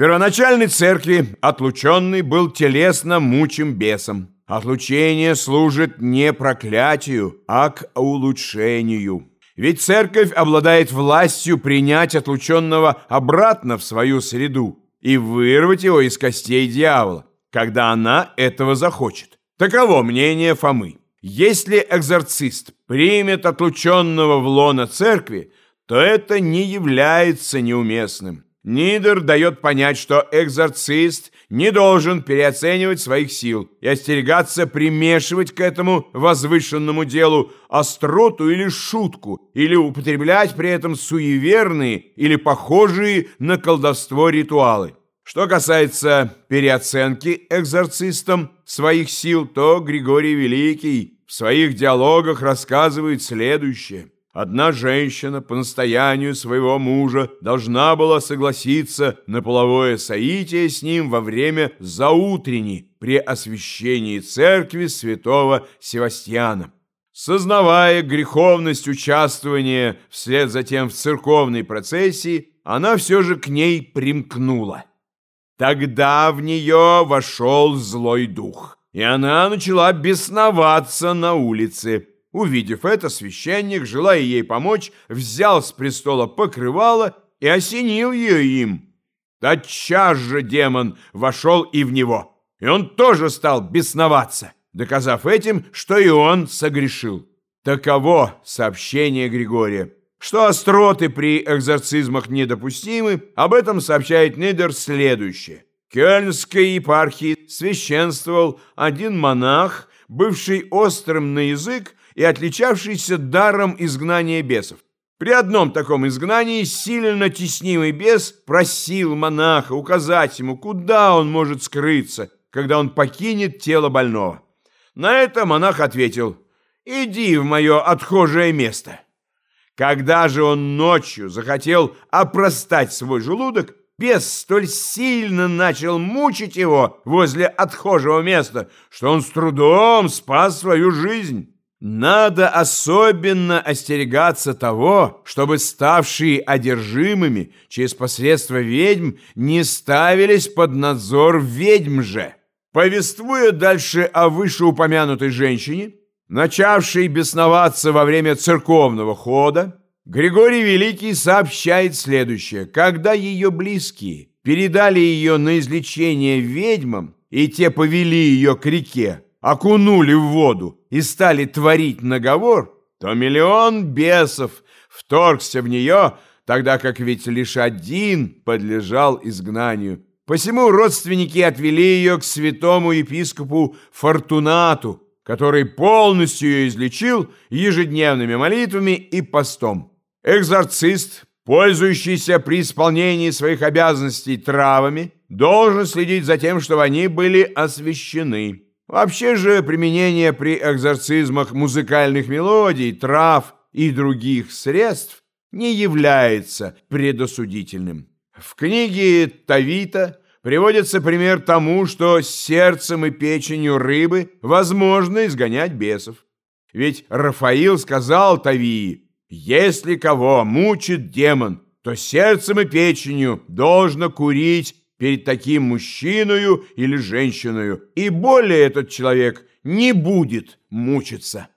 первоначальной церкви отлученный был телесно мучим бесом. Отлучение служит не проклятию, а к улучшению. Ведь церковь обладает властью принять отлученного обратно в свою среду и вырвать его из костей дьявола, когда она этого захочет. Таково мнение Фомы. Если экзорцист примет отлученного в лоно церкви, то это не является неуместным. Нидер дает понять, что экзорцист не должен переоценивать своих сил и остерегаться примешивать к этому возвышенному делу остроту или шутку, или употреблять при этом суеверные или похожие на колдовство ритуалы. Что касается переоценки экзорцистом своих сил, то Григорий Великий в своих диалогах рассказывает следующее – Одна женщина по настоянию своего мужа должна была согласиться на половое соитие с ним во время заутрени при освящении церкви святого Севастьяна. Сознавая греховность участвования вслед затем в церковной процессии, она все же к ней примкнула. Тогда в нее вошел злой дух, и она начала бесноваться на улице, Увидев это, священник, желая ей помочь, взял с престола покрывало и осенил ее им. Тотчас же демон вошел и в него, и он тоже стал бесноваться, доказав этим, что и он согрешил. Таково сообщение Григория. Что остроты при экзорцизмах недопустимы, об этом сообщает Нидер следующее. Кёльнской епархии священствовал один монах, бывший острым на язык, и отличавшийся даром изгнания бесов. При одном таком изгнании сильно теснимый бес просил монаха указать ему, куда он может скрыться, когда он покинет тело больного. На это монах ответил «Иди в мое отхожее место». Когда же он ночью захотел опростать свой желудок, бес столь сильно начал мучить его возле отхожего места, что он с трудом спас свою жизнь. Надо особенно остерегаться того, чтобы ставшие одержимыми через посредство ведьм не ставились под надзор ведьм же. Повествуя дальше о вышеупомянутой женщине, начавшей бесноваться во время церковного хода, Григорий Великий сообщает следующее. Когда ее близкие передали ее на излечение ведьмам, и те повели ее к реке, окунули в воду и стали творить наговор, то миллион бесов вторгся в нее, тогда как ведь лишь один подлежал изгнанию. Посему родственники отвели ее к святому епископу Фортунату, который полностью ее излечил ежедневными молитвами и постом. Экзорцист, пользующийся при исполнении своих обязанностей травами, должен следить за тем, чтобы они были освящены. Вообще же применение при экзорцизмах музыкальных мелодий, трав и других средств не является предосудительным. В книге Тавита приводится пример тому, что сердцем и печенью рыбы возможно изгонять бесов. Ведь Рафаил сказал Тавии, «Если кого мучит демон, то сердцем и печенью должно курить перед таким мужчиной или женщиной, и более этот человек не будет мучиться.